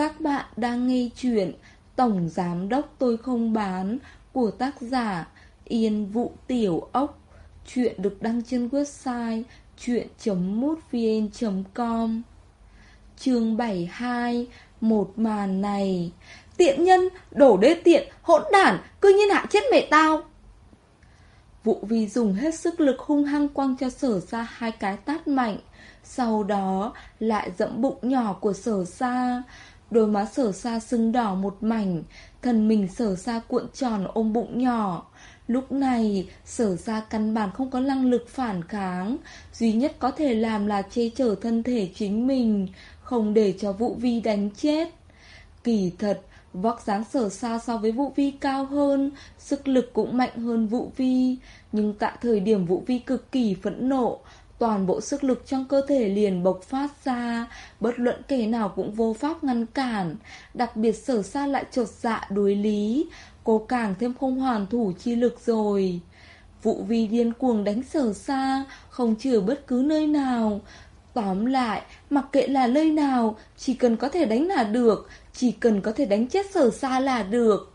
Các bạn đang nghe chuyện Tổng Giám Đốc Tôi Không Bán của tác giả Yên Vũ Tiểu Ốc. Chuyện được đăng trên website chuyện.mútvn.com Chương 72 Một màn này Tiện nhân, đổ đê tiện, hỗn đản, cứ nhiên hạ chết mẹ tao. Vụ vi dùng hết sức lực hung hăng quăng cho sở ra hai cái tát mạnh. Sau đó lại dẫm bụng nhỏ của sở sa Đôi má sở xa sưng đỏ một mảnh, Thân mình sở xa cuộn tròn ôm bụng nhỏ. Lúc này, sở ra căn bản không có năng lực phản kháng, Duy nhất có thể làm là che chở thân thể chính mình, Không để cho Vũ Vi đánh chết. Kỳ thật, Vóc dáng sở xa so với Vũ Vi cao hơn, Sức lực cũng mạnh hơn Vũ Vi, Nhưng tại thời điểm Vũ Vi cực kỳ phẫn nộ Toàn bộ sức lực trong cơ thể liền bộc phát ra, bất luận kẻ nào cũng vô pháp ngăn cản, đặc biệt sở xa lại trột dạ đối lý, cô càng thêm không hoàn thủ chi lực rồi. Vụ vi điên cuồng đánh sở xa, không chừa bất cứ nơi nào. Tóm lại, mặc kệ là nơi nào, chỉ cần có thể đánh là được, chỉ cần có thể đánh chết sở xa là được.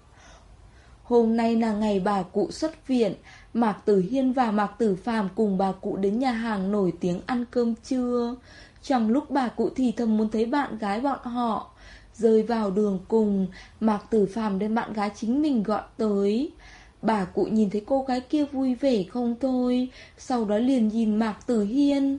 Hôm nay là ngày bà cụ xuất viện, Mạc Tử Hiên và Mạc Tử Phàm cùng bà cụ đến nhà hàng nổi tiếng ăn cơm trưa. Trong lúc bà cụ thì thầm muốn thấy bạn gái bọn họ, rơi vào đường cùng, Mạc Tử Phàm đem bạn gái chính mình gọi tới. Bà cụ nhìn thấy cô gái kia vui vẻ không thôi, sau đó liền nhìn Mạc Tử Hiên.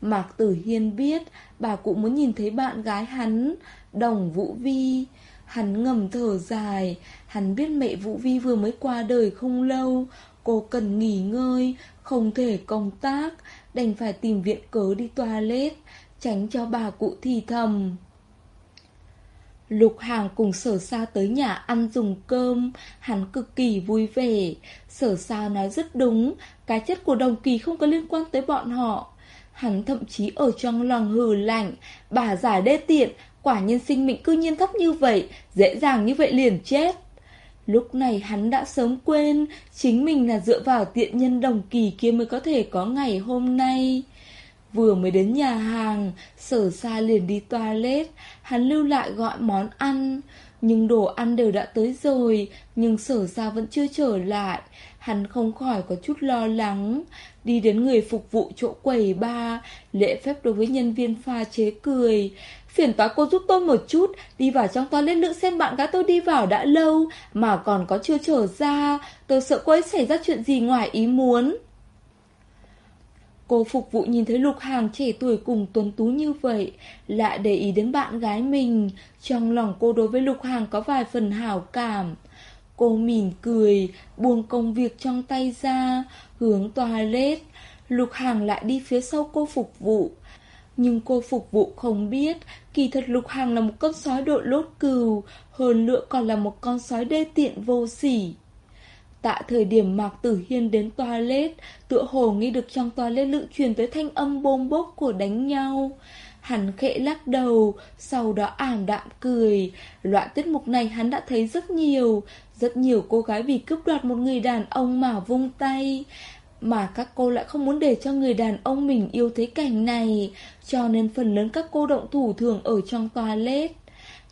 Mạc Tử Hiên biết bà cụ muốn nhìn thấy bạn gái hắn, Đồng Vũ Vi. Hắn ngầm thở dài, hắn biết mẹ Vũ Vi vừa mới qua đời không lâu, Cô cần nghỉ ngơi, không thể công tác, đành phải tìm viện cớ đi toilet, tránh cho bà cụ thì thầm. Lục Hàng cùng sở sa tới nhà ăn dùng cơm, hắn cực kỳ vui vẻ. Sở sa nói rất đúng, cái chất của đồng kỳ không có liên quan tới bọn họ. Hắn thậm chí ở trong lòng hừ lạnh, bà giả đê tiện, quả nhân sinh mệnh cư nhiên thấp như vậy, dễ dàng như vậy liền chết. Lúc này hắn đã sớm quên, chính mình là dựa vào tiện nhân đồng kỳ kia mới có thể có ngày hôm nay. Vừa mới đến nhà hàng, sở xa liền đi toilet, hắn lưu lại gọi món ăn. Nhưng đồ ăn đều đã tới rồi, nhưng sở xa vẫn chưa trở lại. Hắn không khỏi có chút lo lắng. Đi đến người phục vụ chỗ quầy ba, lễ phép đối với nhân viên pha chế cười. Phiền toái cô giúp tôi một chút, đi vào trong toilet nữ xem bạn gái tôi đi vào đã lâu, mà còn có chưa trở ra, tôi sợ cô ấy xảy ra chuyện gì ngoài ý muốn. Cô phục vụ nhìn thấy lục hàng trẻ tuổi cùng tuấn tú như vậy, lại để ý đến bạn gái mình, trong lòng cô đối với lục hàng có vài phần hảo cảm. Cô mỉm cười, buông công việc trong tay ra, hướng toilet. Lục hàng lại đi phía sau cô phục vụ. Nhưng cô phục vụ không biết, kỳ thật Lục Hàng là một con sói đội lốt cừu, hơn nữa còn là một con sói đê tiện vô sỉ. Tại thời điểm Mạc Tử Hiên đến toilet, tựa hồ nghe được trong toilet lự truyền tới thanh âm bôm bốp của đánh nhau. Hắn khẽ lắc đầu, sau đó ảm đạm cười. Loại tiết mục này hắn đã thấy rất nhiều, rất nhiều cô gái vì cướp đoạt một người đàn ông mà vung tay. Mà các cô lại không muốn để cho người đàn ông mình yêu thấy cảnh này Cho nên phần lớn các cô động thủ thường ở trong toilet.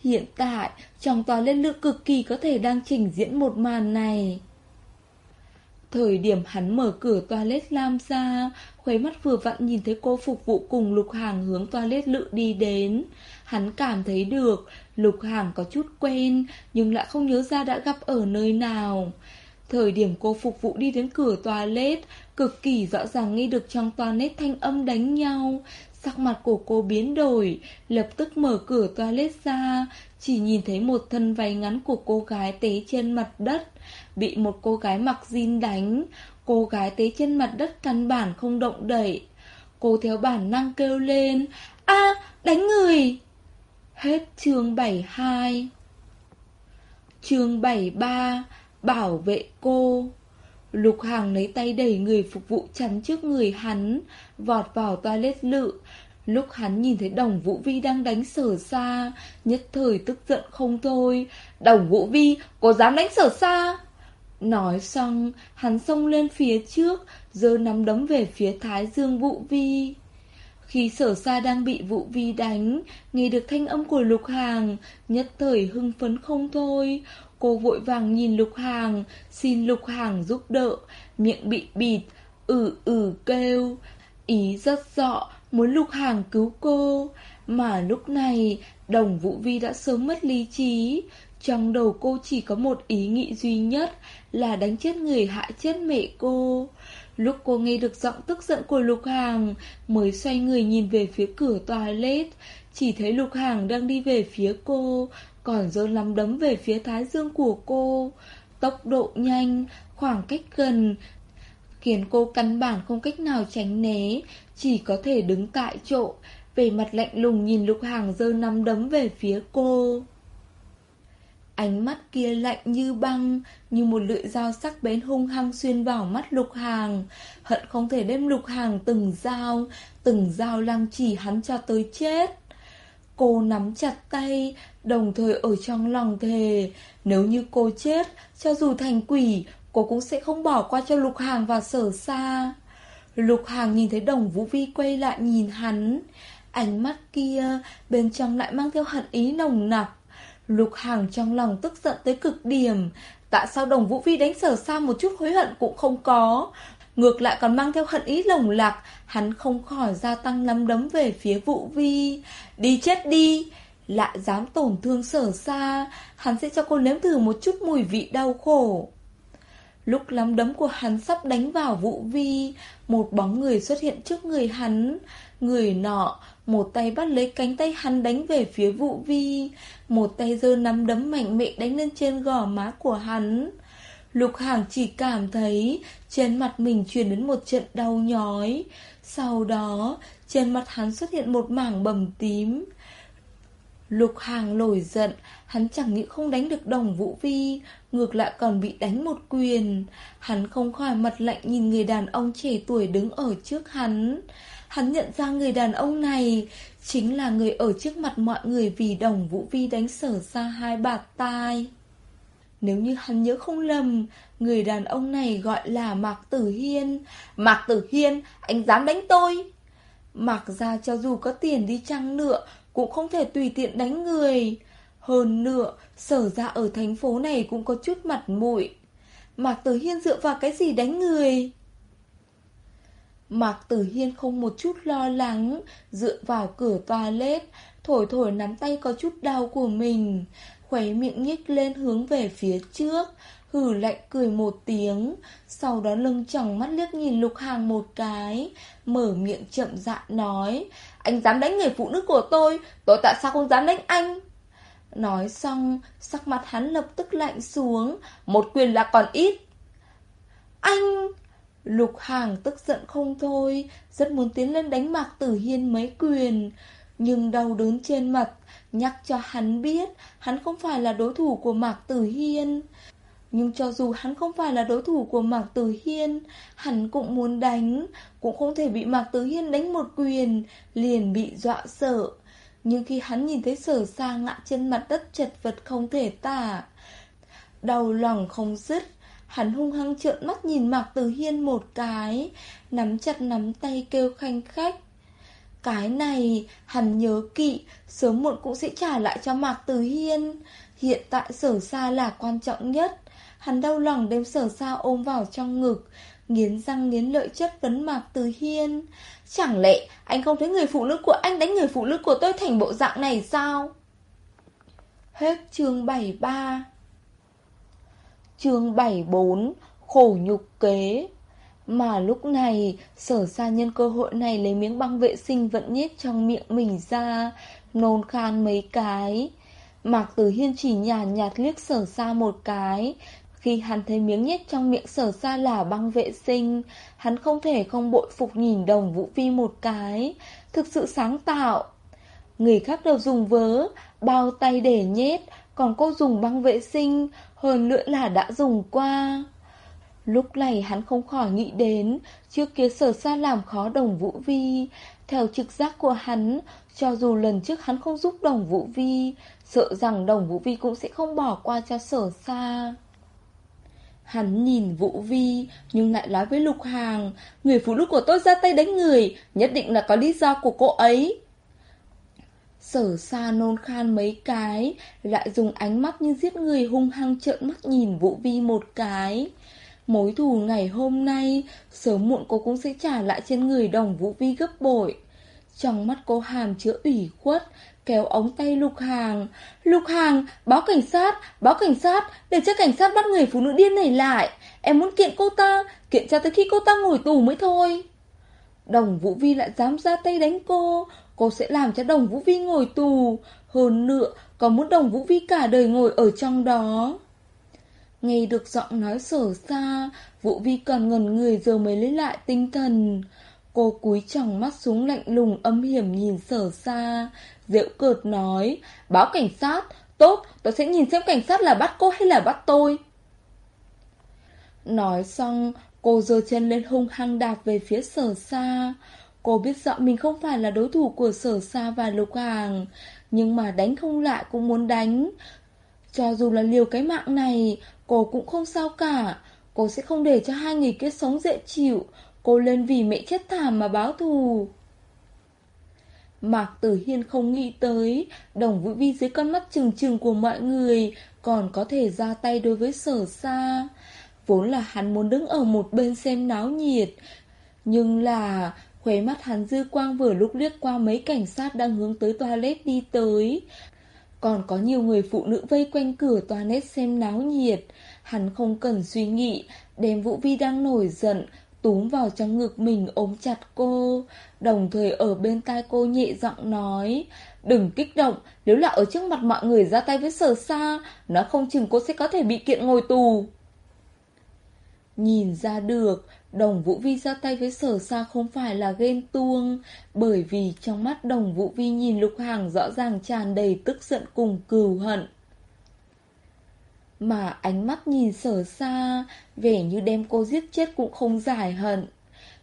Hiện tại, trong toilet lượng cực kỳ có thể đang trình diễn một màn này. Thời điểm hắn mở cửa toilet lam ra Khuấy mắt vừa vặn nhìn thấy cô phục vụ cùng Lục Hàng hướng toilet lự đi đến. Hắn cảm thấy được Lục Hàng có chút quen Nhưng lại không nhớ ra đã gặp ở nơi nào. Thời điểm cô phục vụ đi đến cửa toilet, cực kỳ rõ ràng nghe được trong toilet thanh âm đánh nhau. Sắc mặt của cô biến đổi, lập tức mở cửa toilet ra, chỉ nhìn thấy một thân váy ngắn của cô gái té trên mặt đất, bị một cô gái mặc jean đánh. Cô gái té trên mặt đất căn bản không động đậy. Cô theo bản năng kêu lên, a đánh người! Hết chương 72 Chương 73 Bảo vệ cô. Lục Hàng lấy tay đẩy người phục vụ chắn trước người hắn Vọt vào toilet lự. Lúc hắn nhìn thấy đồng Vũ Vi đang đánh sở xa Nhất thời tức giận không thôi. Đồng Vũ Vi, có dám đánh sở xa? Nói xong, hắn xông lên phía trước Giơ nắm đấm về phía Thái Dương Vũ Vi. Khi sở sa đang bị vụ vi đánh, nghe được thanh âm của lục hàng, nhất thời hưng phấn không thôi. Cô vội vàng nhìn lục hàng, xin lục hàng giúp đỡ, miệng bị bịt, ử ử kêu. Ý rất rõ, muốn lục hàng cứu cô. Mà lúc này, đồng vũ vi đã sớm mất lý trí. Trong đầu cô chỉ có một ý nghĩ duy nhất là đánh chết người hại chết mẹ cô. Lúc cô nghe được giọng tức giận của Lục Hàng, mới xoay người nhìn về phía cửa toilet, chỉ thấy Lục Hàng đang đi về phía cô, còn giơ lắm đấm về phía thái dương của cô. Tốc độ nhanh, khoảng cách gần, khiến cô căn bản không cách nào tránh né, chỉ có thể đứng tại chỗ, về mặt lạnh lùng nhìn Lục Hàng giơ nắm đấm về phía cô. Ánh mắt kia lạnh như băng, như một lưỡi dao sắc bén hung hăng xuyên vào mắt lục hàng. Hận không thể đem lục hàng từng dao, từng dao lăng chỉ hắn cho tới chết. Cô nắm chặt tay, đồng thời ở trong lòng thề. Nếu như cô chết, cho dù thành quỷ, cô cũng sẽ không bỏ qua cho lục hàng và sở xa. Lục hàng nhìn thấy đồng vũ vi quay lại nhìn hắn. Ánh mắt kia, bên trong lại mang theo hận ý nồng nặc. Lục Hàng trong lòng tức giận tới cực điểm. Tại sao đồng Vũ Vi đánh sở xa một chút hối hận cũng không có? Ngược lại còn mang theo hận ý lồng lạc, Hắn không khỏi gia tăng nắm đấm về phía Vũ Vi Đi chết đi, Lại dám tổn thương sở xa, Hắn sẽ cho cô nếm thử một chút mùi vị đau khổ. Lúc nắm đấm của hắn sắp đánh vào Vũ Vi Một bóng người xuất hiện trước người hắn. Người nọ một tay bắt lấy cánh tay hắn đánh về phía vụ vi. Một tay giơ nắm đấm mạnh mẽ đánh lên trên gò má của hắn. Lục Hàng chỉ cảm thấy trên mặt mình truyền đến một trận đau nhói. Sau đó, trên mặt hắn xuất hiện một mảng bầm tím. Lục Hàng nổi giận, Hắn chẳng những không đánh được đồng Vũ Vi, Ngược lại còn bị đánh một quyền. Hắn không khỏi mặt lạnh nhìn người đàn ông trẻ tuổi đứng ở trước hắn. Hắn nhận ra người đàn ông này chính là người ở trước mặt mọi người vì đồng Vũ Vi đánh sở ra hai bạt tai. Nếu như hắn nhớ không lầm, người đàn ông này gọi là Mạc Tử Hiên. Mạc Tử Hiên, anh dám đánh tôi. Mạc ra cho dù có tiền đi chăng nữa, cũng không thể tùy tiện đánh người. Hơn nữa, sở ra ở thành phố này cũng có chút mặt mũi. Mạc Tử Hiên dựa vào cái gì đánh người? Mạc Tử Hiên không một chút lo lắng, dựa vào cửa toilet, thổi thổi nắm tay có chút đau của mình, khóe miệng nhích lên hướng về phía trước, hử lạnh cười một tiếng, sau đó lưng chồng mắt liếc nhìn Lục Hàng một cái, mở miệng chậm rãi nói, anh dám đánh người phụ nữ của tôi, tôi tại sao không dám đánh anh? Nói xong, sắc mặt hắn lập tức lạnh xuống, một quyền là còn ít. Anh... Lục Hàng tức giận không thôi, rất muốn tiến lên đánh Mạc Tử Hiên mấy quyền. Nhưng đau đớn trên mặt, nhắc cho hắn biết hắn không phải là đối thủ của Mạc Tử Hiên. Nhưng cho dù hắn không phải là đối thủ của Mạc Tử Hiên, hắn cũng muốn đánh, cũng không thể bị Mạc Tử Hiên đánh một quyền, liền bị dọa sợ. Nhưng khi hắn nhìn thấy sở sa ngã trên mặt đất chật vật không thể tả, đau lòng không dứt, Hắn hung hăng trợn mắt nhìn Mạc Tử Hiên một cái, nắm chặt nắm tay kêu khanh khách. Cái này, hắn nhớ kỵ, sớm muộn cũng sẽ trả lại cho Mạc Tử Hiên. Hiện tại sở xa là quan trọng nhất. Hắn đau lòng đem sở xa ôm vào trong ngực, nghiến răng nghiến lợi chất vấn Mạc Tử Hiên. Chẳng lẽ anh không thấy người phụ nữ của anh đánh người phụ nữ của tôi thành bộ dạng này sao? Hết chương 73 chương 74 Khổ nhục kế. Mà lúc này, Sở sa nhân cơ hội này lấy miếng băng vệ sinh vẫn nhét trong miệng mình ra, Nôn khan mấy cái. Mạc Tử Hiên chỉ nhàn nhạt liếc sở sa một cái. Khi hắn thấy miếng nhét trong miệng sở sa là băng vệ sinh, Hắn không thể không bội phục nhìn đồng Vũ Phi một cái. Thực sự sáng tạo. Người khác đều dùng vớ, Bao tay để nhét, Còn cô dùng băng vệ sinh hơn nữa là đã dùng qua. Lúc này hắn không khỏi nghĩ đến, trước kia sở xa làm khó đồng Vũ Vi. Theo trực giác của hắn, cho dù lần trước hắn không giúp đồng Vũ Vi, sợ rằng đồng Vũ Vi cũng sẽ không bỏ qua cho sở xa. Hắn nhìn Vũ Vi, nhưng lại nói với Lục Hàng, người phụ nữ của tôi ra tay đánh người, nhất định là có lý do của cô ấy. Sở xa nôn khan mấy cái, lại dùng ánh mắt như giết người hung hăng trợn mắt nhìn Vũ Vi một cái. Mối thù ngày hôm nay, sớm muộn cô cũng sẽ trả lại trên người đồng Vũ Vi gấp bội. Trong mắt cô hàm chứa ủy khuất, kéo ống tay Lục Hàng. Lục Hàng, báo cảnh sát, báo cảnh sát, để cho cảnh sát bắt người phụ nữ điên này lại. Em muốn kiện cô ta, kiện cho tới khi cô ta ngồi tù mới thôi. Đồng Vũ Vi lại dám ra tay đánh cô, cô sẽ làm cho đồng Vũ Vi ngồi tù. Hơn nữa, có muốn đồng Vũ Vi cả đời ngồi ở trong đó. Nghe được giọng nói sở xa, Vũ Vi còn ngần người giờ mới lấy lại tinh thần. Cô cúi tròng mắt xuống lạnh lùng âm hiểm nhìn sở xa, Diệu cợt nói, báo cảnh sát, tốt, tôi sẽ nhìn xem cảnh sát là bắt cô hay là bắt tôi. Nói xong, cô giơ chân lên hung hăng đạp về phía sở xa. Cô biết rõ mình không phải là đối thủ của sở xa và lục hàng, nhưng mà đánh không lại cũng muốn đánh. Cho dù là liều cái mạng này, cô cũng không sao cả. Cô sẽ không để cho hai người kia sống dễ chịu. Cô lên vì mẹ chết thảm mà báo thù. Mạc Tử Hiên không nghĩ tới, đồng vũ vi dưới con mắt trừng trừng của mọi người, còn có thể ra tay đối với sở xa. Vốn là hắn muốn đứng ở một bên xem náo nhiệt, nhưng là Khuế mắt hắn dư quang vừa lúc liếc qua mấy cảnh sát đang hướng tới toilet đi tới. Còn có nhiều người phụ nữ vây quanh cửa toilet xem náo nhiệt. Hắn không cần suy nghĩ, đem Vũ Vi đang nổi giận, túm vào trong ngực mình ôm chặt cô, đồng thời ở bên tai cô nhẹ giọng nói, đừng kích động, nếu là ở trước mặt mọi người ra tay với sở xa, nó không chừng cô sẽ có thể bị kiện ngồi tù. Nhìn ra được, đồng Vũ Vi ra tay với sở xa không phải là ghen tuông, bởi vì trong mắt đồng Vũ Vi nhìn Lục Hàng rõ ràng tràn đầy tức giận cùng cừu hận. Mà ánh mắt nhìn sở xa, vẻ như đem cô giết chết cũng không giải hận.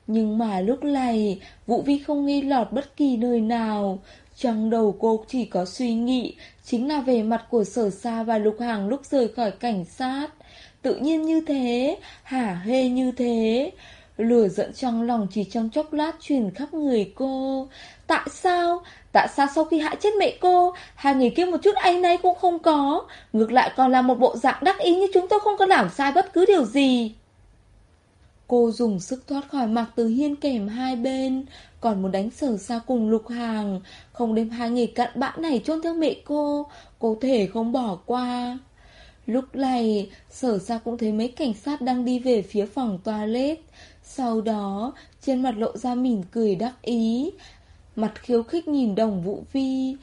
Nhưng mà lúc này, Vũ Vi không nghi lọt bất kỳ nơi nào. Trong đầu cô chỉ có suy nghĩ, chính là về mặt của sở xa và lục hàng lúc rời khỏi cảnh sát. Tự nhiên như thế, hả hê như thế. Lửa giận trong lòng chỉ trong chốc lát truyền khắp người cô. Tại sao? Tại sao sau khi hại chết mẹ cô, hai người kia một chút anh nay cũng không có, ngược lại còn là một bộ dạng đắc ý như chúng tôi không có làm sai bất cứ điều gì. Cô dùng sức thoát khỏi mặt từ hiên kèm hai bên, còn muốn đánh sở xa cùng lục hàng, không đem hai người cặn bã này chôn theo mẹ cô, cô thể không bỏ qua. Lúc này, sở ra cũng thấy mấy cảnh sát đang đi về phía phòng toilet. Sau đó, trên mặt lộ ra mỉm cười đắc ý, Mặt khiêu khích nhìn đồng vũ vi.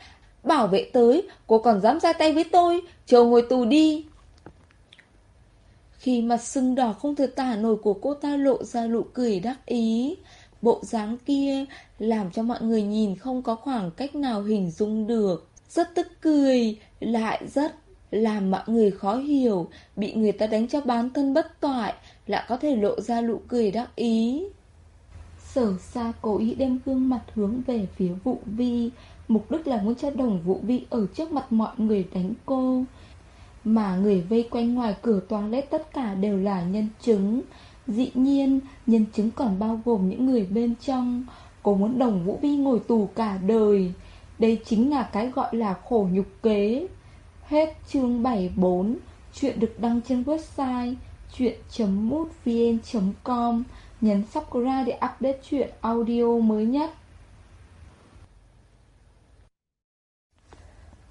Bảo vệ tới Cô còn dám ra tay với tôi Chờ ngồi tù đi. Khi mặt sưng đỏ không thể tả nổi của cô ta lộ ra nụ cười đắc ý Bộ dáng kia Làm cho mọi người nhìn không có khoảng cách nào hình dung được. Rất tức cười Lại rất làm mọi người khó hiểu, bị người ta đánh cho bán thân bất toại, lại có thể lộ ra nụ cười đắc ý. Sở xa cố ý đem gương mặt hướng về phía vụ vi. Mục đích là muốn cho đồng vụ vi ở trước mặt mọi người đánh cô. Mà người vây quanh ngoài cửa toilet tất cả đều là nhân chứng. Dĩ nhiên, nhân chứng còn bao gồm những người bên trong. Cô muốn đồng vũ vi ngồi tù cả đời. Đây chính là cái gọi là khổ nhục kế. Hết chương 74 Chuyện được đăng trên website chuyện.mútvn.com Nhấn subscribe để update chuyện audio mới nhất.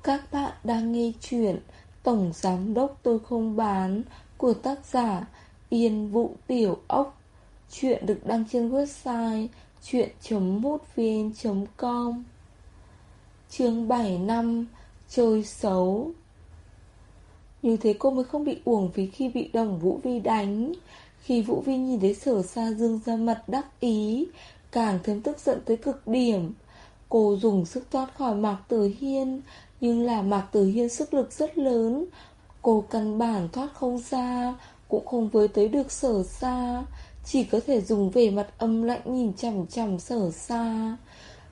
Các bạn đang nghe chuyện Tổng Giám Đốc Tôi Không Bán của tác giả Yên Vũ Tiểu Ốc. Chuyện được đăng trên website chuyện.mútvn.com Chương 7 năm, Chơi xấu như thế cô mới không bị uổng vì khi bị đồng Vũ Vi đánh khi Vũ Vi nhìn thấy sở sa dương ra mặt đắc ý, càng thêm tức giận tới cực điểm. Cô dùng sức thoát khỏi Mạc Tử Hiên, nhưng là Mạc Tử Hiên sức lực rất lớn. Cô căn bản thoát không ra, cũng không với tới được sở xa, chỉ có thể dùng vẻ mặt âm lạnh nhìn chằm chằm sở xa.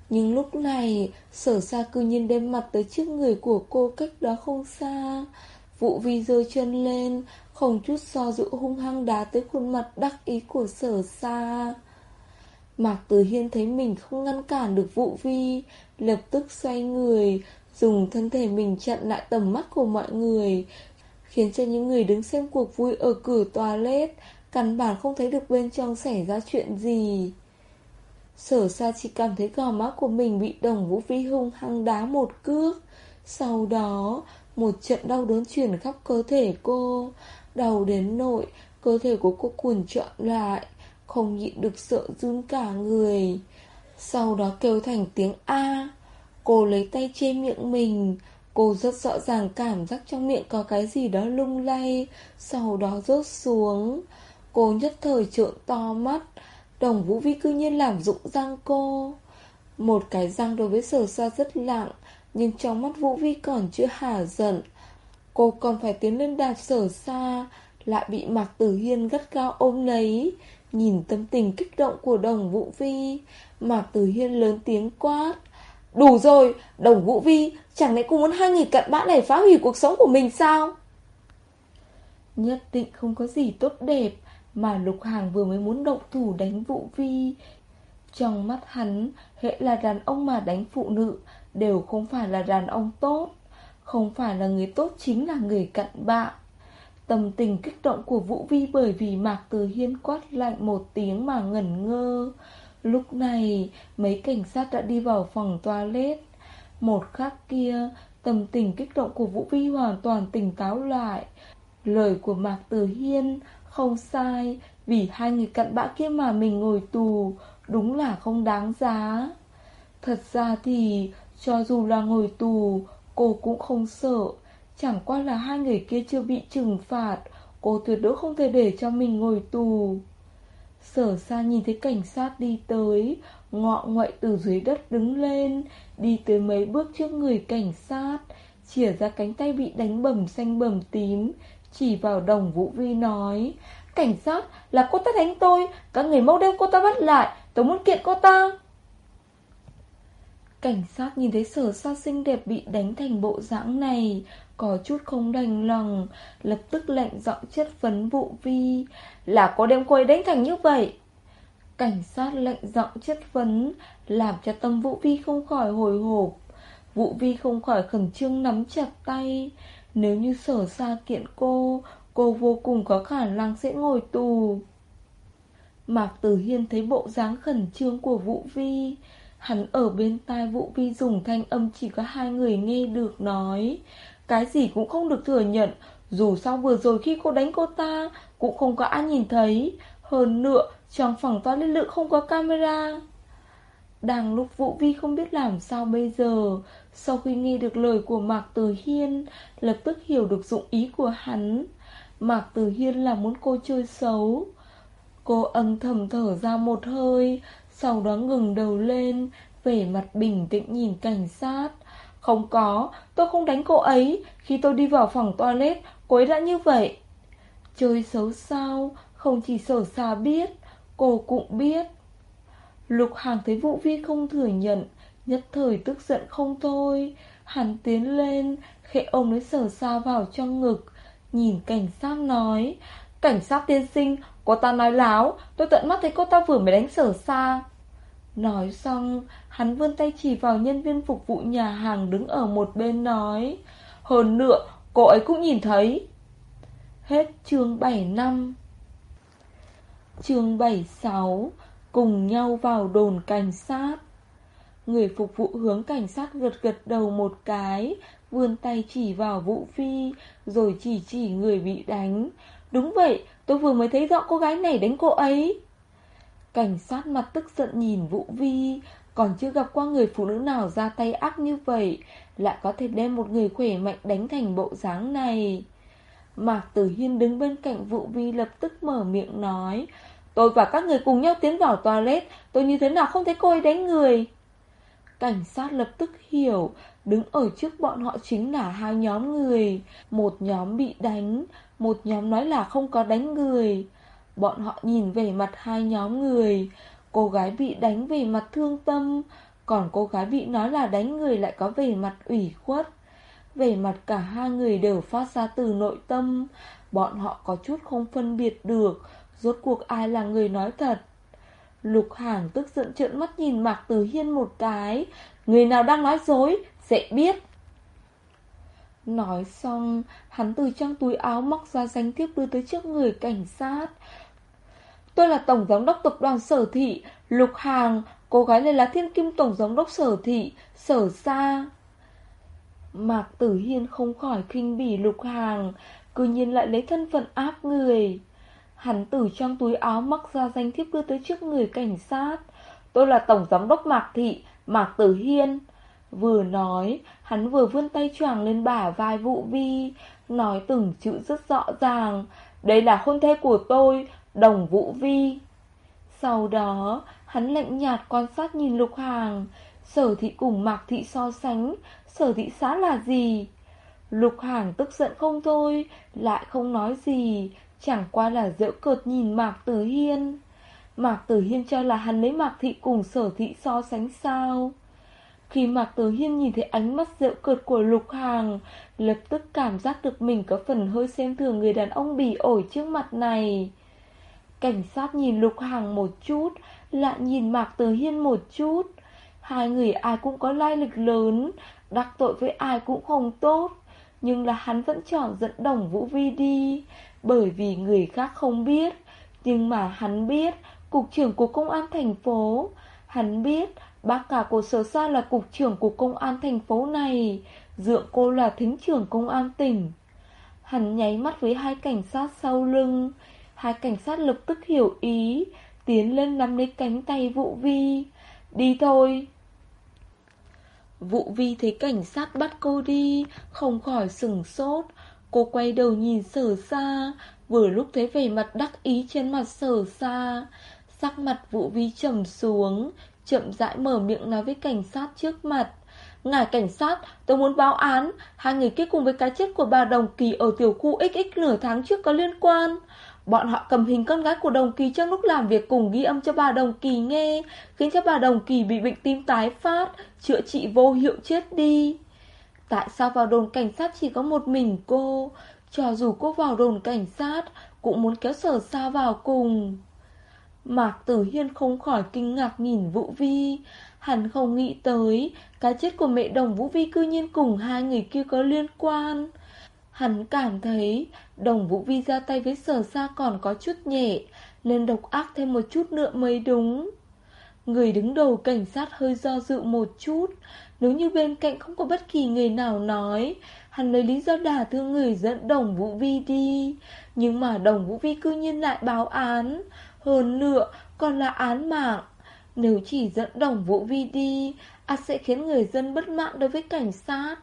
Nhưng lúc này, sở xa cư nhiên đem mặt tới trước người của cô cách đó không xa. Vụ vi giơ chân lên, Không chút so dự hung hăng đá tới khuôn mặt đắc ý của sở xa. Mạc Tử Hiên thấy mình không ngăn cản được vụ vi, Lập tức xoay người, Dùng thân thể mình chặn lại tầm mắt của mọi người, Khiến cho những người đứng xem cuộc vui ở cửa toilet Căn bản không thấy được bên trong xảy ra chuyện gì. Sở xa chỉ cảm thấy gò má của mình bị đồng vũ vi hung hăng đá một cước. Sau đó một trận đau đớn truyền khắp cơ thể cô. Đau đến nội, Cơ thể của cô cuồn trọn lại, Không nhịn được sợ run cả người. Sau đó kêu thành tiếng A. Cô lấy tay che miệng mình. Cô rất rõ ràng cảm giác trong miệng có cái gì đó lung lay, Sau đó rớt xuống. Cô nhất thời trợn to mắt. Đồng Vũ Vi cư nhiên làm dụng răng cô. Một cái răng đối với sở sa rất lặng nhưng trong mắt Vũ Vi còn chưa hả giận. Cô còn phải tiến lên đạp sở xa Lại bị Mạc Tử Hiên gắt gao ôm lấy. Nhìn tâm tình kích động của đồng Vũ Vi Mạc Tử Hiên lớn tiếng quát. Đủ rồi, đồng Vũ Vi Chẳng lẽ cô muốn hai người cận bã này phá hủy cuộc sống của mình sao? Nhất định không có gì tốt đẹp Mà Lục Hàng vừa mới muốn động thủ đánh Vũ Vi. Trong mắt hắn Hệ là đàn ông mà đánh phụ nữ Đều không phải là đàn ông tốt Không phải là người tốt chính là người cận bạ Tâm tình kích động của Vũ Vi bởi vì Mạc Từ Hiên quát lạnh một tiếng mà ngẩn ngơ Lúc này, mấy cảnh sát đã đi vào phòng toilet. Một khắc kia, tâm tình kích động của Vũ Vi hoàn toàn tỉnh táo lại. Lời của Mạc từ Hiên không sai, vì hai người cặn bã kia mà mình ngồi tù, đúng là không đáng giá. Thật ra thì, cho dù là ngồi tù, cô cũng không sợ. Chẳng qua là hai người kia chưa bị trừng phạt, cô tuyệt đối không thể để cho mình ngồi tù. Sở xa nhìn thấy cảnh sát đi tới Ngọ ngoại từ dưới đất đứng lên Đi tới mấy bước trước người cảnh sát Chỉa ra cánh tay bị đánh bầm xanh bầm tím Chỉ vào đồng Vũ Vi nói Cảnh sát là cô ta đánh tôi Các người mau đem cô ta bắt lại Tôi muốn kiện cô ta Cảnh sát nhìn thấy sở sa xinh đẹp bị đánh thành bộ dáng này, Có chút không đành lòng, Lập tức lệnh giọng chất vấn vụ vi, Là có đem cô ấy đánh thành như vậy? Cảnh sát lệnh giọng chất vấn, Làm cho tâm vụ vi không khỏi hồi hộp. Vụ vi không khỏi khẩn trương nắm chặt tay, Nếu như sở xa kiện cô Cô vô cùng có khả năng sẽ ngồi tù. Mạc Tử Hiên thấy bộ dáng khẩn trương của Vũ Vi Hắn ở bên tai Vũ Vi dùng thanh âm chỉ có hai người nghe được nói. Cái gì cũng không được thừa nhận, Dù sao vừa rồi khi cô đánh cô ta, Cũng không có ai nhìn thấy. Hơn nữa, trong phòng toilet lượng không có camera. Đang lúc Vũ Vi không biết làm sao bây giờ, Sau khi nghe được lời của Mạc từ Hiên, Lập tức hiểu được dụng ý của hắn. Mạc từ Hiên là muốn cô chơi xấu. Cô âm thầm thở ra một hơi sau đó ngừng đầu lên, Vẻ mặt bình tĩnh nhìn cảnh sát. Không có, Tôi không đánh cô ấy. Khi tôi đi vào phòng toilet, Cô ấy đã như vậy. Chơi xấu sao, Không chỉ sở xa biết, Cô cũng biết. Lục Hàng thấy vụ vi không thừa nhận, Nhất thời tức giận không thôi. Hắn tiến lên, Khẽ ôm lấy sở xa vào trong ngực. Nhìn cảnh sát nói, Cảnh sát tiên sinh Cô ta nói láo, Tôi tận mắt thấy cô ta vừa mới đánh sở xa. Nói xong, Hắn vươn tay chỉ vào nhân viên phục vụ nhà hàng Đứng ở một bên nói, Hơn nữa, cô ấy cũng nhìn thấy. Hết chương 7 năm. Chương 76 Cùng nhau vào đồn cảnh sát. Người phục vụ hướng cảnh sát gật gật đầu một cái, Vươn tay chỉ vào Vũ Phi, Rồi chỉ chỉ người bị đánh. Đúng vậy, Tôi vừa mới thấy rõ cô gái này đánh cô ấy. Cảnh sát mặt tức giận nhìn Vũ Vi, Còn chưa gặp qua người phụ nữ nào ra tay ác như vậy, Lại có thể đem một người khỏe mạnh đánh thành bộ dáng này. Mạc Tử Hiên đứng bên cạnh Vũ Vi lập tức mở miệng nói, Tôi và các người cùng nhau tiến vào toilet, Tôi như thế nào không thấy cô ấy đánh người? Cảnh sát lập tức hiểu, Đứng ở trước bọn họ chính là hai nhóm người. Một nhóm bị đánh, Một nhóm nói là không có đánh người. Bọn họ nhìn về mặt hai nhóm người. Cô gái bị đánh về mặt thương tâm, Còn cô gái bị nói là đánh người lại có về mặt ủy khuất. Về mặt cả hai người đều phát ra từ nội tâm. Bọn họ có chút không phân biệt được, Rốt cuộc ai là người nói thật. Lục Hàng tức giận trợn mắt nhìn Mạc Tử Hiên một cái. Người nào đang nói dối, Sẽ biết. Nói xong, Hắn từ trong túi áo móc ra danh thiếp đưa tới trước người cảnh sát. Tôi là Tổng Giám đốc Tập đoàn Sở Thị. Lục Hàng Cô gái này là Thiên Kim Tổng Giám đốc Sở Thị. Sở Sa Mạc Tử Hiên không khỏi khinh bỉ Lục Hàng Cứ nhiên lại lấy thân phận áp người. Hắn từ trong túi áo móc ra danh thiếp đưa tới trước người cảnh sát. Tôi là Tổng Giám đốc Mạc Thị, Mạc Tử Hiên. Vừa nói, Hắn vừa vươn tay choàng lên bả vai Vũ Vi, Nói từng chữ rất rõ ràng. Đây là hôn thê của tôi, Đồng Vũ Vi. Sau đó, Hắn lạnh nhạt quan sát nhìn Lục Hàng. Sở thị cùng Mạc Thị so sánh, Sở thị xã là gì? Lục Hàng tức giận không thôi, Lại không nói gì Chẳng qua là dễ cợt nhìn Mạc Tử Hiên. Mạc Tử Hiên cho là hắn lấy Mạc Thị cùng sở thị so sánh sao? Khi Mạc Tử Hiên nhìn thấy ánh mắt dễ cợt của Lục Hàng, Lập tức cảm giác được mình có phần hơi xem thường người đàn ông bỉ ổi trước mặt này. Cảnh sát nhìn Lục Hàng một chút, Lại nhìn Mạc Tử Hiên một chút. Hai người ai cũng có lai lịch lớn, Đắc tội với ai cũng không tốt, Nhưng là hắn vẫn chọn dẫn đồng Vũ Vi đi. Bởi vì người khác không biết, Nhưng mà hắn biết, Cục trưởng của công an thành phố. Hắn biết, Bác cả của sở sa là cục trưởng của công an thành phố này, Dượng cô là thính trưởng công an tỉnh. Hắn nháy mắt với hai cảnh sát sau lưng. Hai cảnh sát lập tức hiểu ý, Tiến lên nắm lấy cánh tay Vũ Vi. Đi thôi. Vụ vi thấy cảnh sát bắt cô đi, Không khỏi sừng sốt. Cô quay đầu nhìn sở xa Vừa lúc thấy vẻ mặt đắc ý trên mặt sở xa. Sắc mặt vụ vi trầm xuống Chậm rãi mở miệng nói với cảnh sát trước mặt. Ngài cảnh sát, tôi muốn báo án. Hai người kia cùng với cái chết của bà Đồng Kỳ Ở tiểu khu XX nửa tháng trước có liên quan. Bọn họ cầm hình con gái của Đồng Kỳ trong lúc làm việc cùng ghi âm cho bà Đồng Kỳ nghe, khiến cho bà Đồng Kỳ bị bệnh tim tái phát, chữa trị vô hiệu chết đi. Tại sao vào đồn cảnh sát chỉ có một mình cô? Cho dù cô vào đồn cảnh sát, cũng muốn kéo sở xa vào cùng. Mạc Tử Hiên không khỏi kinh ngạc nhìn Vũ Vi. Hắn không nghĩ tới, cái chết của mẹ đồng Vũ Vi cư nhiên cùng hai người kia có liên quan. Hắn cảm thấy đồng vũ vi ra tay với sở sa còn có chút nhẹ, nên độc ác thêm một chút nữa mới đúng. Người đứng đầu cảnh sát hơi do dự một chút, nếu như bên cạnh không có bất kỳ người nào nói, hắn lấy lý do đả thương người dẫn đồng vũ vi đi. Nhưng mà đồng vũ vi cư nhiên lại báo án, hơn nữa còn là án mạng. Nếu chỉ dẫn đồng vũ vi đi, ắt sẽ khiến người dân bất mãn đối với cảnh sát.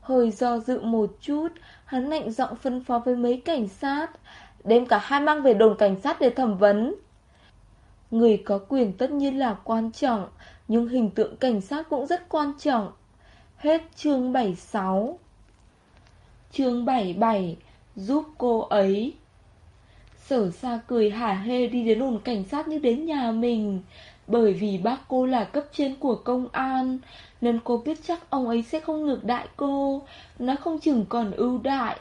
Hơi do dự một chút, hắn lạnh giọng phân phó với mấy cảnh sát, đem cả hai mang về đồn cảnh sát để thẩm vấn. Người có quyền tất nhiên là quan trọng, nhưng hình tượng cảnh sát cũng rất quan trọng. Hết chương 76 Chương 77 Giúp cô ấy. Sở xa cười hả hê đi đến đồn cảnh sát như đến nhà mình. Bởi vì bác cô là cấp trên của công an nên cô biết chắc ông ấy sẽ không ngược đại cô. Nó không chừng còn ưu đại.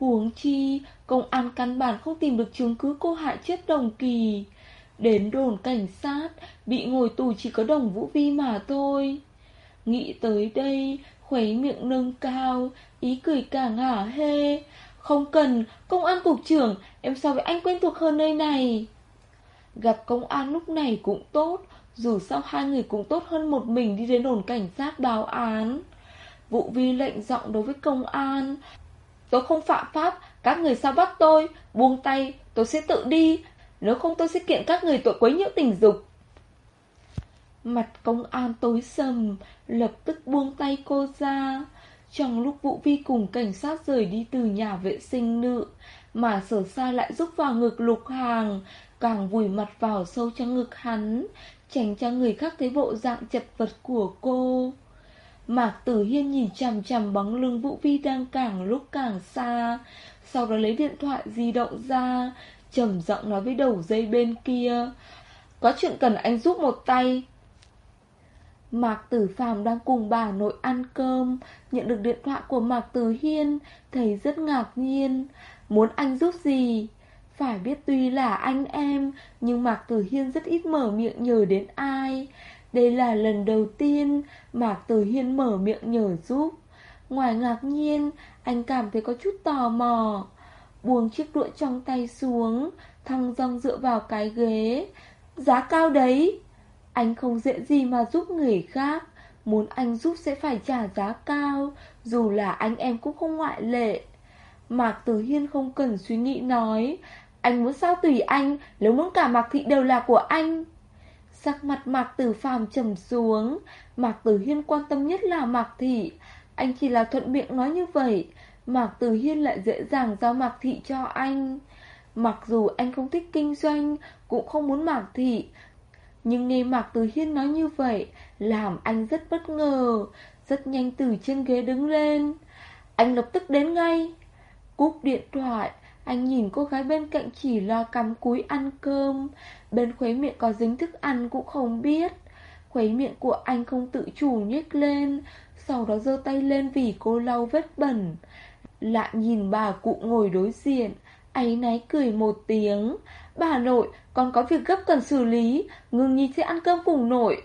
Huống chi Công an căn bản không tìm được chứng cứ cô hại chết đồng kỳ. Đến đồn cảnh sát, Bị ngồi tù chỉ có đồng vũ vi mà thôi. Nghĩ tới đây, Khuấy miệng nâng cao, Ý cười càng hả hê. Không cần, Công an cục trưởng, Em so với anh quen thuộc hơn nơi này. Gặp công an lúc này cũng tốt, dù sao hai người cũng tốt hơn một mình đi đến đồn cảnh sát báo án. Vụ vi lệnh giọng đối với công an, Tôi không phạm pháp, Các người sao bắt tôi? Buông tay, tôi sẽ tự đi nếu không tôi sẽ kiện các người tội quấy nhiễu tình dục Mặt công an tối sầm Lập tức buông tay cô ra Trong lúc vụ vi cùng cảnh sát rời đi từ nhà vệ sinh nữ Mà sở sai lại giúp vào ngực lục hàng Càng vùi mặt vào sâu trong ngực hắn tránh cho người khác thấy bộ dạng chật vật của cô. Mạc Tử Hiên nhìn chằm chằm bóng lưng Vũ Vi đang càng lúc càng xa, sau đó lấy điện thoại di động ra, trầm giọng nói với đầu dây bên kia. Có chuyện cần anh giúp một tay. Mạc Tử Phàm đang cùng bà nội ăn cơm, nhận được điện thoại của Mạc Tử Hiên, thấy rất ngạc nhiên. Muốn anh giúp gì? Phải biết tuy là anh em, nhưng Mạc Tử Hiên rất ít mở miệng nhờ đến ai. Đây là lần đầu tiên Mạc Tử Hiên mở miệng nhờ giúp. Ngoài ngạc nhiên, anh cảm thấy có chút tò mò. Buông chiếc đũa trong tay xuống, thăng dong dựa vào cái ghế. Giá cao đấy. Anh không dễ gì mà giúp người khác. Muốn anh giúp sẽ phải trả giá cao, dù là anh em cũng không ngoại lệ. Mạc Tử Hiên không cần suy nghĩ nói, anh muốn sao tùy anh, nếu muốn cả Mạc Thị đều là của anh. Sắc mặt Mạc Tử Phàm trầm xuống, Mạc Tử Hiên quan tâm nhất là Mạc Thị. Anh chỉ là thuận miệng nói như vậy, Mạc từ Hiên lại dễ dàng giao Mạc Thị cho anh. Mặc dù anh không thích kinh doanh, cũng không muốn Mạc Thị, nhưng nghe Mạc từ Hiên nói như vậy, làm anh rất bất ngờ, rất nhanh từ trên ghế đứng lên. Anh lập tức đến ngay. Cúp điện thoại, anh nhìn cô gái bên cạnh chỉ lo cắm cúi ăn cơm, bên khuấy miệng có dính thức ăn cũng không biết. Khuấy miệng của anh không tự chủ nhếch lên, sau đó giơ tay lên vì cô lau vết bẩn. Lại nhìn bà cụ ngồi đối diện, ấy náy cười một tiếng. Bà nội, con có việc gấp cần xử lý, ngừng nhi sẽ ăn cơm cùng nội.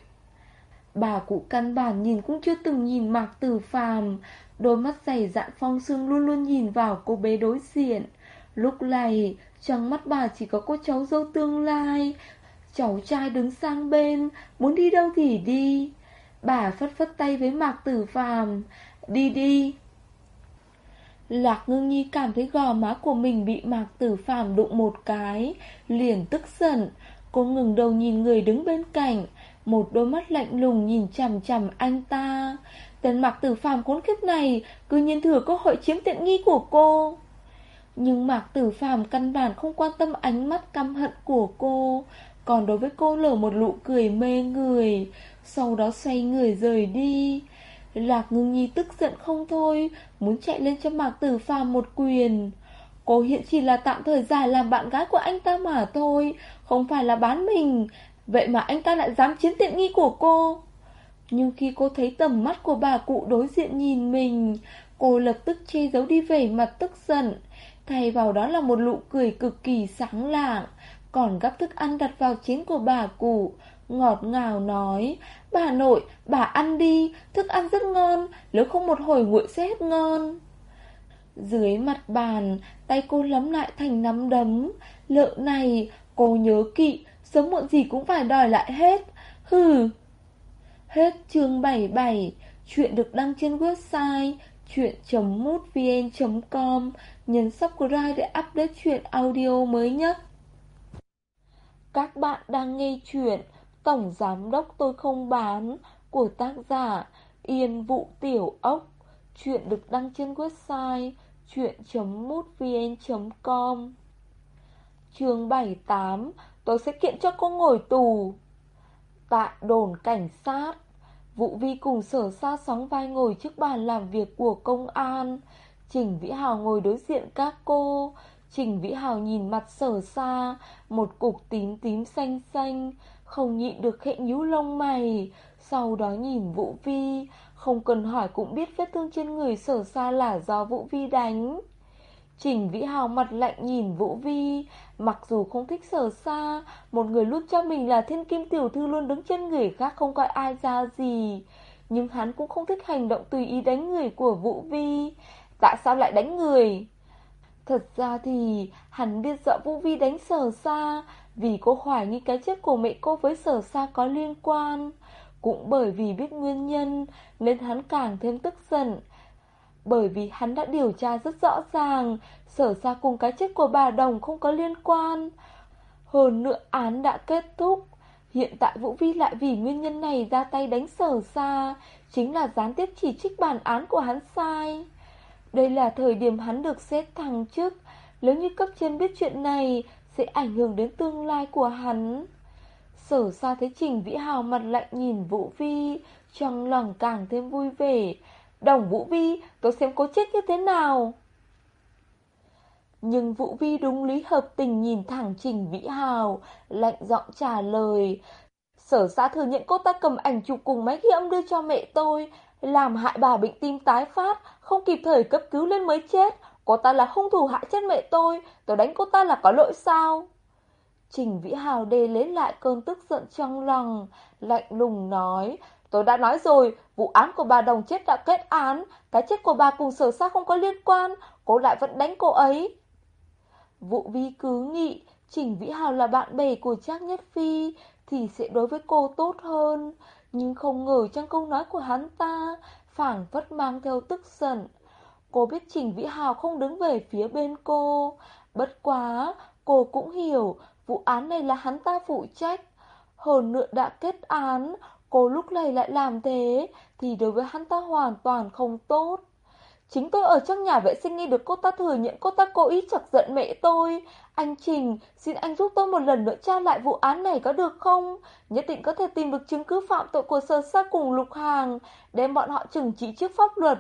Bà cụ căn bản nhìn cũng chưa từng nhìn Mạc Tử Phàm, đôi mắt dày dạn phong sương luôn luôn nhìn vào cô bé đối diện. Lúc này, trong mắt bà chỉ có cô cháu dâu tương lai, cháu trai đứng sang bên, muốn đi đâu thì đi. Bà phất phất tay với Mạc Tử Phàm, đi đi. Lạc ngưng nhi cảm thấy gò má của mình bị mạc tử phàm đụng một cái, liền tức giận. Cô ngừng đầu nhìn người đứng bên cạnh, một đôi mắt lạnh lùng nhìn chằm chằm anh ta. Tên mạc tử phàm khốn kiếp này, cứ nhiên thừa cơ hội chiếm tiện nghi của cô. Nhưng mạc tử phàm căn bản không quan tâm ánh mắt căm hận của cô, còn đối với cô lở một nụ cười mê người, sau đó xoay người rời đi. Lạc ngưng nhi tức giận không thôi, muốn chạy lên cho Mạc Tử Phàm một quyền. Cô hiện chỉ là tạm thời dài làm bạn gái của anh ta mà thôi, không phải là bán mình. Vậy mà anh ta lại dám chiếm tiện nghi của cô. Nhưng khi cô thấy tầm mắt của bà cụ đối diện nhìn mình, cô lập tức che giấu đi vẻ mặt tức giận. Thay vào đó là một nụ cười cực kỳ sáng lạng, còn gắp thức ăn đặt vào chén của bà cụ, ngọt ngào nói, bà nội, bà ăn đi, thức ăn rất ngon, nếu không một hồi nguội sẽ hết ngon. Dưới mặt bàn, tay cô lấm lại thành nắm đấm, lợ này, cô nhớ kỵ, sớm muộn gì cũng phải đòi lại hết, hừ. Hết chương 77, chuyện được đăng trên website chuyện.mútvn.com, nhấn subscribe để update chuyện audio mới nhất. Các bạn đang nghe chuyện Tổng Giám Đốc Tôi Không Bán của tác giả Yên Vũ Tiểu Ốc. Chuyện được đăng trên website chuyện.mútvn.com Chương 78 Tôi sẽ kiện cho cô ngồi tù. Tại đồn cảnh sát Vụ vi cùng sở xa sóng vai ngồi trước bàn làm việc của công an. Trình Vĩ Hào ngồi đối diện các cô. Trình Vĩ Hào nhìn mặt sở xa Một cục tím tím xanh xanh không nhịn được khẽ nhíu lông mày. Sau đó nhìn Vũ Vi, Không cần hỏi cũng biết vết thương trên người sở xa là do Vũ Vi đánh. Trình Vĩ Hào mặt lạnh nhìn Vũ Vi, Mặc dù không thích sở xa, Một người luôn cho mình là thiên kim tiểu thư Luôn đứng trên người khác không coi ai ra gì. Nhưng hắn cũng không thích hành động tùy ý đánh người của Vũ Vi. Tại sao lại đánh người? Thật ra thì hắn biết rõ Vũ Vi đánh sở xa vì cô hoài nghi cái chết của mẹ cô với sở sa có liên quan. Cũng bởi vì biết nguyên nhân, Nên hắn càng thêm tức giận. Bởi vì hắn đã điều tra rất rõ ràng, Sở sa cùng cái chết của bà Đồng không có liên quan. Hơn nữa án đã kết thúc. Hiện tại Vũ Vi lại vì nguyên nhân này ra tay đánh sở sa Chính là gián tiếp chỉ trích bản án của hắn sai. Đây là thời điểm hắn được xét thăng chức. Nếu như cấp trên biết chuyện này sẽ ảnh hưởng đến tương lai của hắn. Sở xa thấy Trình Vĩ Hào mặt lạnh nhìn Vũ Vi, trong lòng càng thêm vui vẻ. Đồng Vũ Vi, tôi xem có chết như thế nào. Nhưng Vũ Vi đúng lý hợp tình nhìn thẳng Trình Vĩ Hào, lạnh giọng trả lời. Sở xã thừa nhận cô ta cầm ảnh chụp cùng máy ghi âm đưa cho mẹ tôi, làm hại bà bệnh tim tái phát, không kịp thời cấp cứu lên mới chết. Cô ta là hung thủ hại chết mẹ tôi, tôi đánh cô ta là có lỗi sao? Trình Vĩ Hào đê lấy lại cơn tức giận trong lòng, lạnh lùng nói, tôi đã nói rồi, vụ án của bà Đồng chết đã kết án, cái chết của bà cùng sở xác không có liên quan, cô lại vẫn đánh cô ấy. Vụ vi cứ nghị Trình Vĩ Hào là bạn bè của Trác Nhất Phi, thì sẽ đối với cô tốt hơn, nhưng không ngờ trong câu nói của hắn ta, phảng phất mang theo tức giận. Cô biết Trình Vĩ Hào không đứng về phía bên cô, bất quá, cô cũng hiểu vụ án này là hắn ta phụ trách. Hơn nữa đã kết án, cô lúc này lại làm thế, thì đối với hắn ta hoàn toàn không tốt. Chính tôi ở trong nhà vệ sinh nghe được cô ta thừa nhận cô ta cố ý chọc giận mẹ tôi. Anh Trình, xin anh giúp tôi một lần nữa tra lại vụ án này có được không? Nhất định có thể tìm được chứng cứ phạm tội của sơ sát cùng Lục Hàng, đem bọn họ trừng trị trước pháp luật.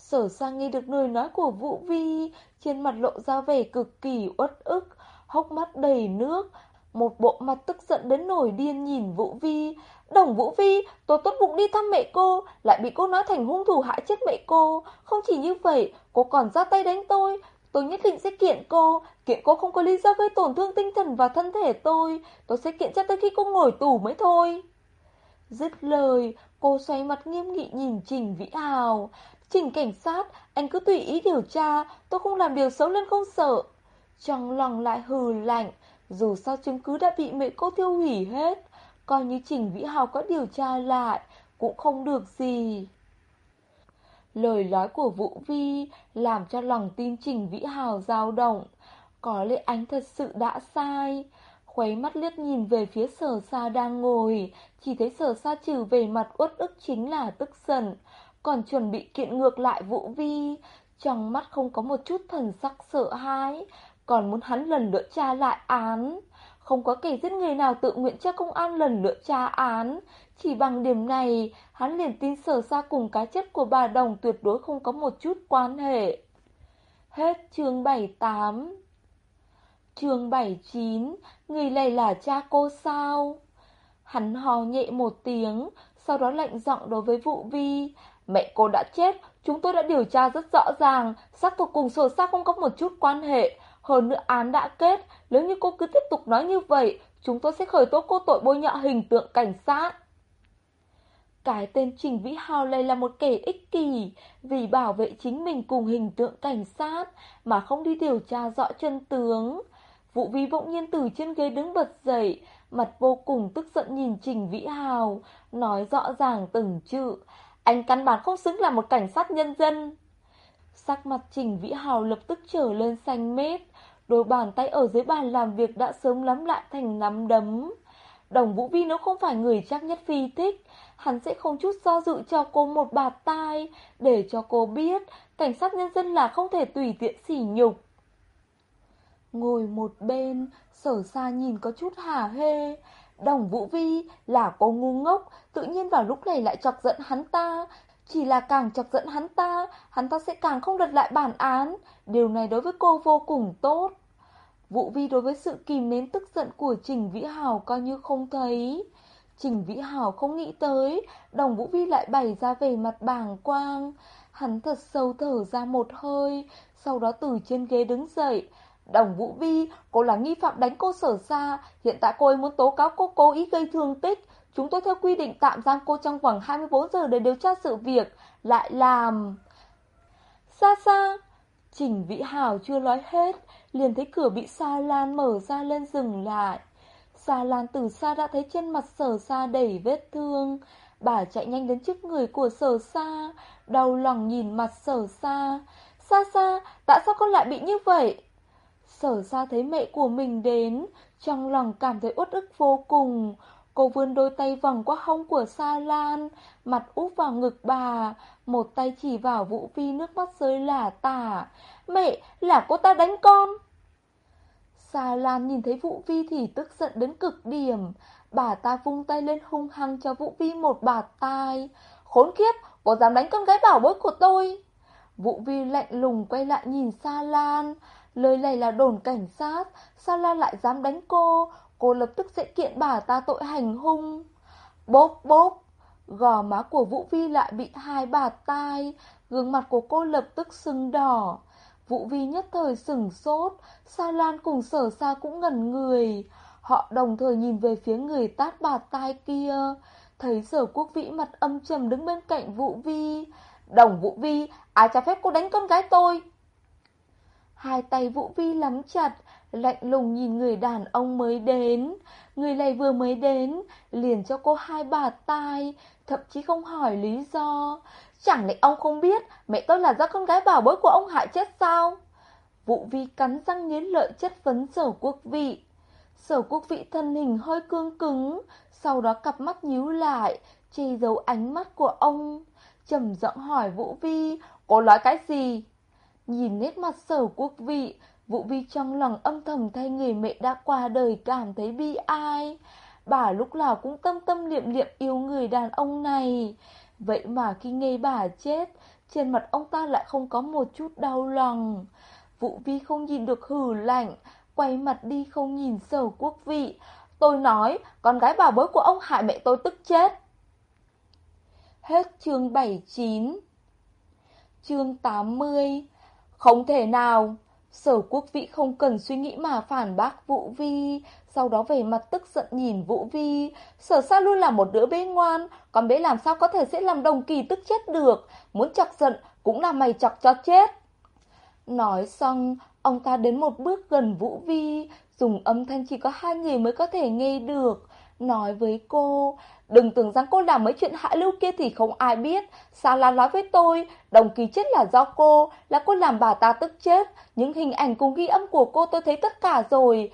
Sở sang nghe được lời nói của Vũ Vi, trên mặt lộ ra vẻ cực kỳ uất ức, hốc mắt đầy nước, một bộ mặt tức giận đến nổi điên nhìn Vũ Vi. Đồng Vũ Vi, tôi tốt bụng đi thăm mẹ cô, lại bị cô nói thành hung thủ hại chết mẹ cô. Không chỉ như vậy, cô còn ra tay đánh tôi. Tôi nhất định sẽ kiện cô, kiện cô không có lý do gây tổn thương tinh thần và thân thể tôi. Tôi sẽ kiện cho tới khi cô ngồi tù mới thôi. Dứt lời, cô xoay mặt nghiêm nghị nhìn Trình Vĩ Hào. Trình cảnh sát, anh cứ tùy ý điều tra, tôi không làm điều xấu lên không sợ. Trong lòng lại hừ lạnh, dù sao chứng cứ đã bị mẹ cô tiêu hủy hết Coi như Trình Vĩ Hào có điều tra lại Cũng không được gì. Lời nói của Vũ Vi Làm cho lòng tin Trình Vĩ Hào dao động. Có lẽ anh thật sự đã sai. Khuấy mắt liếc nhìn về phía sở sa đang ngồi Chỉ thấy sở sa trừ về mặt uất ức chính là tức giận. Còn chuẩn bị kiện ngược lại Vũ Vi Trong mắt không có một chút thần sắc sợ hãi còn muốn hắn lần nữa tra lại án. Không có kẻ giết người nào tự nguyện cho công an lần nữa tra án. Chỉ bằng điểm này, hắn liền tin sở ra cùng cái chết của bà Đồng tuyệt đối không có một chút quan hệ. Hết chương 78 Chương 79 Người này là cha cô sao? Hắn hò nhẹ một tiếng, sau đó lạnh giọng đối với vũ vi. Mẹ cô đã chết, chúng tôi đã điều tra rất rõ ràng, xác thực cùng sổ xác không có một chút quan hệ. Hơn nữa án đã kết, nếu như cô cứ tiếp tục nói như vậy, chúng tôi sẽ khởi tố cô tội bôi nhọ hình tượng cảnh sát. Cái tên Trình Vĩ Hào này là một kẻ ích kỷ, vì bảo vệ chính mình cùng hình tượng cảnh sát, mà không đi điều tra rõ chân tướng. Vụ vi bỗng nhiên từ trên ghế đứng bật dậy, mặt vô cùng tức giận nhìn Trình Vĩ Hào, nói rõ ràng từng chữ. Anh căn bản không xứng là một cảnh sát nhân dân. Sắc mặt Trình Vĩ Hào lập tức trở lên xanh mét, đôi bàn tay ở dưới bàn làm việc đã sớm lắm lại thành nắm đấm. Đồng Vũ Vi nếu không phải người chắc nhất phi thích, hắn sẽ không chút do dự cho cô một bạt tai, để cho cô biết cảnh sát nhân dân là không thể tùy tiện sỉ nhục. Ngồi một bên, sở xa nhìn có chút hả hê. Đồng Vũ Vi là cô ngu ngốc, tự nhiên vào lúc này lại chọc giận hắn ta, chỉ là càng chọc giận hắn ta, hắn ta sẽ càng không lật lại bản án. Điều này đối với cô vô cùng tốt. Vũ Vi đối với sự kìm nén tức giận của Trình Vĩ Hào coi như không thấy. Trình Vĩ Hào không nghĩ tới, đồng Vũ Vi lại bày ra về mặt bàng quang. Hắn thật sâu thở ra một hơi, sau đó từ trên ghế đứng dậy. Đồng Vũ Vi, cô là nghi phạm đánh cô sở xa, hiện tại cô ấy muốn tố cáo cô cố ý gây thương tích. Chúng tôi theo quy định tạm giam cô trong vòng 24 giờ để điều tra sự việc, lại làm... Xa xa, Trình Vĩ Hào chưa nói hết, liền thấy cửa bị Sa Lan mở ra lên dừng lại. Sa Lan từ xa đã thấy trên mặt sở xa đầy vết thương. Bà chạy nhanh đến trước người của sở xa, đau lòng nhìn mặt sở xa. Xa xa, tại sao con lại bị như vậy? Sở ra thấy mẹ của mình đến, trong lòng cảm thấy uất ức vô cùng. Cô vươn đôi tay vòng qua hông của Sa Lan, mặt úp vào ngực bà, một tay chỉ vào Vũ Vi nước mắt rơi lả tả. Mẹ, là cô ta đánh con. Sa Lan nhìn thấy Vũ Vi thì tức giận đến cực điểm. Bà ta vung tay lên hung hăng cho Vũ Vi một bạt tai. Khốn kiếp, cô dám đánh con gái bảo bối của tôi. Vũ Vi lạnh lùng quay lại nhìn Sa Lan. Lời này là đồn cảnh sát, sao Lan lại dám đánh cô. cô lập tức sẽ kiện bà ta tội hành hung. Bốp bốp, gò má của Vũ Vi lại bị hai bà tai, gương mặt của cô lập tức sưng đỏ. Vũ Vi nhất thời sừng sốt, Sa Lan cùng sở sa cũng ngẩn người. Họ đồng thời nhìn về phía người tát bà tai kia. Thấy sở quốc vĩ mặt âm trầm đứng bên cạnh Vũ Vi. Đồng Vũ Vi, ai cho phép cô đánh con gái tôi? Hai tay Vũ Vi lắm chặt, lạnh lùng nhìn người đàn ông mới đến. Người này vừa mới đến, liền cho cô hai bà tai, thậm chí không hỏi lý do. Chẳng lẽ ông không biết mẹ tôi là do con gái bảo bối của ông hại chết sao? Vũ Vi cắn răng nghiến lợi chất vấn sở quốc vị. Sở quốc vị thân hình hơi cương cứng, sau đó cặp mắt nhíu lại, che giấu ánh mắt của ông. trầm giọng hỏi Vũ Vi, cô nói cái gì? Nhìn nét mặt sở quốc vị, Vũ Vi trong lòng âm thầm thay người mẹ đã qua đời cảm thấy bi ai. Bà lúc nào cũng tâm tâm niệm niệm yêu người đàn ông này. Vậy mà khi nghe bà chết, trên mặt ông ta lại không có một chút đau lòng. Vũ Vi không nhìn được hử lạnh, quay mặt đi không nhìn sở quốc vị. Tôi nói, con gái bà bối của ông hại mẹ tôi tức chết. Hết chương 79 Chương 80 không thể nào. Sở quốc vĩ không cần suy nghĩ mà phản bác Vũ Vi. Sau đó về mặt tức giận nhìn Vũ Vi. Sở sa luôn là một đứa bé ngoan, Còn bé làm sao có thể sẽ làm đồng kỳ tức chết được. Muốn chọc giận cũng là mày chọc cho chết. Nói xong, Ông ta đến một bước gần Vũ Vi. Dùng âm thanh chỉ có hai người mới có thể nghe được. Nói với cô Đừng tưởng rằng cô làm mấy chuyện hạ lưu kia thì không ai biết. Sao là nói với tôi, Đồng kỳ chết là do cô, Là cô làm bà ta tức chết. Những hình ảnh cùng ghi âm của cô tôi thấy tất cả rồi.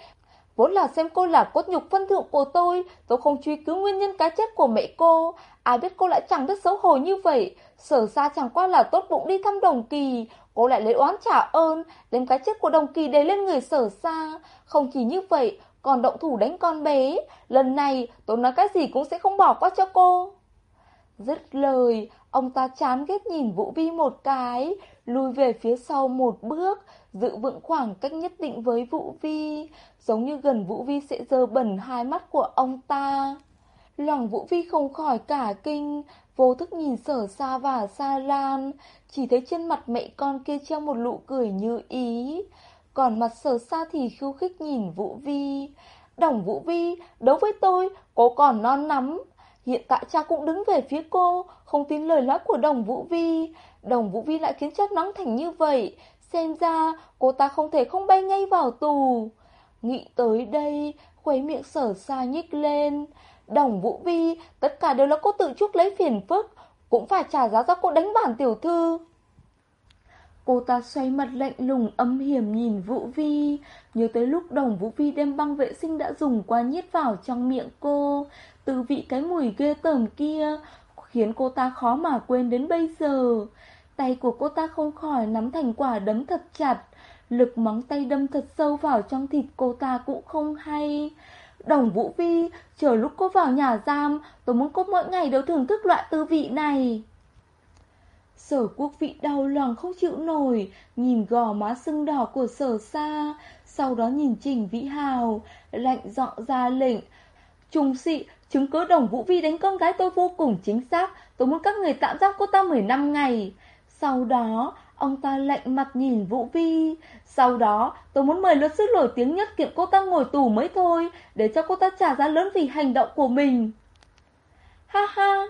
Vốn là xem cô là cốt nhục phân thượng của tôi Tôi không truy cứu nguyên nhân cái chết của mẹ cô. Ai biết cô lại chẳng biết xấu hổ như vậy. Sở ra chẳng qua là tốt bụng đi thăm đồng kỳ Cô lại lấy oán trả ơn, Đem cái chết của đồng kỳ đẩy lên người sở ra. Không chỉ như vậy còn động thủ đánh con bé, Lần này tôi nói cái gì cũng sẽ không bỏ qua cho cô. Dứt lời, Ông ta chán ghét nhìn Vũ Vi một cái, Lùi về phía sau một bước, Giữ vững khoảng cách nhất định với Vũ Vi Giống như gần Vũ Vi sẽ dơ bẩn hai mắt của ông ta. Lòng Vũ Vi không khỏi cả kinh, Vô thức nhìn sở xa và xa lan Chỉ thấy trên mặt mẹ con kia treo một nụ cười như ý. Còn mặt sở xa thì khiêu khích nhìn Vũ Vi. Đồng Vũ Vi, đối với tôi, cô còn non lắm Hiện tại cha cũng đứng về phía cô Không tin lời nói của đồng Vũ Vi. Đồng Vũ Vi lại khiến cha nóng thành như vậy. Xem ra cô ta không thể không bay ngay vào tù. Nghĩ tới đây Khuấy miệng sở xa nhích lên. Đồng Vũ Vi, tất cả đều là cô tự chuốc lấy phiền phức, cũng phải trả giá do cô đánh bản tiểu thư. Cô ta xoay mặt lạnh lùng âm hiểm nhìn Vũ Vi, nhớ tới lúc đồng Vũ Vi đem băng vệ sinh đã dùng qua nhét vào trong miệng cô, từ vị cái mùi ghê tởm kia, khiến cô ta khó mà quên đến bây giờ. Tay của cô ta không khỏi nắm thành quả đấm thật chặt, lực móng tay đâm thật sâu vào trong thịt cô ta cũng không hay. Đồng Vũ Vi, chờ lúc cô vào nhà giam, tôi muốn cô mỗi ngày đều thưởng thức loại tư vị này. Sở quốc vị đau lòng không chịu nổi, nhìn gò má sưng đỏ của sở xa, sau đó nhìn Trình Vĩ Hào, lạnh giọng ra lệnh. Trung sĩ, chứng cứ đồng Vũ Vi đánh con gái tôi vô cùng chính xác, tôi muốn các người tạm giam cô ta 10 năm ngày. Sau đó, Ông ta lạnh mặt nhìn Vũ Vi Sau đó tôi muốn mời luật sư nổi tiếng nhất kiện cô ta ngồi tù mới thôi Để cho cô ta trả giá lớn vì hành động của mình Ha ha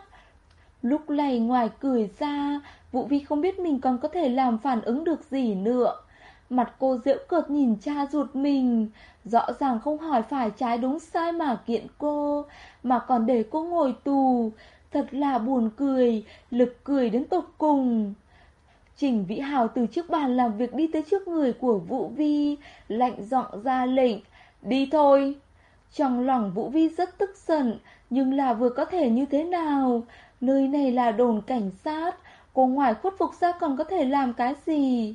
Lúc này ngoài cười ra Vũ Vi không biết mình còn có thể làm phản ứng được gì nữa Mặt cô diễu cợt nhìn cha ruột mình Rõ ràng không hỏi phải trái đúng sai mà kiện cô Mà còn để cô ngồi tù Thật là buồn cười Lực cười đến tột cùng Trình Vĩ Hào từ trước bàn làm việc đi tới trước người của Vũ Vi, lạnh giọng ra lệnh, đi thôi. Trong lòng Vũ Vi rất tức giận, nhưng là vừa có thể như thế nào? Nơi này là đồn cảnh sát, cô ngoài khuất phục ra còn có thể làm cái gì?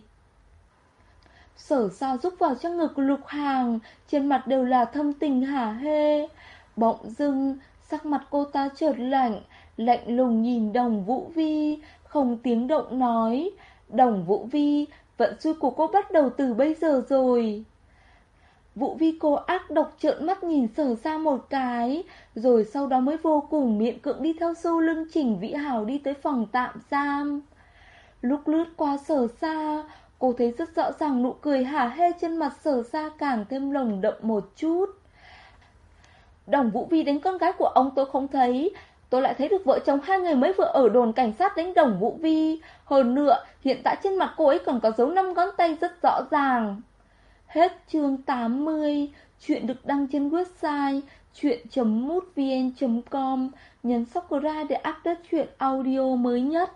Sở sao rúc vào trong ngực lục hàng, trên mặt đều là thâm tình hả hê. Bỗng dưng, sắc mặt cô ta chợt lạnh, lạnh lùng nhìn đồng Vũ Vi, không tiếng động nói, Đồng Vũ Vi, vận xui của cô bắt đầu từ bây giờ rồi. Vũ vi cô ác độc trợn mắt nhìn sở ra một cái, rồi sau đó mới vô cùng miệng cưỡng đi theo sau lưng Trình Vĩ Hào đi tới phòng tạm giam. Lúc lướt qua sở xa, cô thấy rất rõ ràng nụ cười hả hê trên mặt sở xa càng thêm lồng đậm một chút. Đồng Vũ Vi đánh con gái của ông tôi không thấy, tôi lại thấy được vợ chồng hai người mới vừa ở đồn cảnh sát đánh đồng Vũ Vi. Hơn nữa, hiện tại trên mặt cô ấy còn có dấu năm ngón tay rất rõ ràng. Hết chương 80, chuyện được đăng trên website chuyện.mútvn.com, nhấn subscribe để update chuyện audio mới nhất.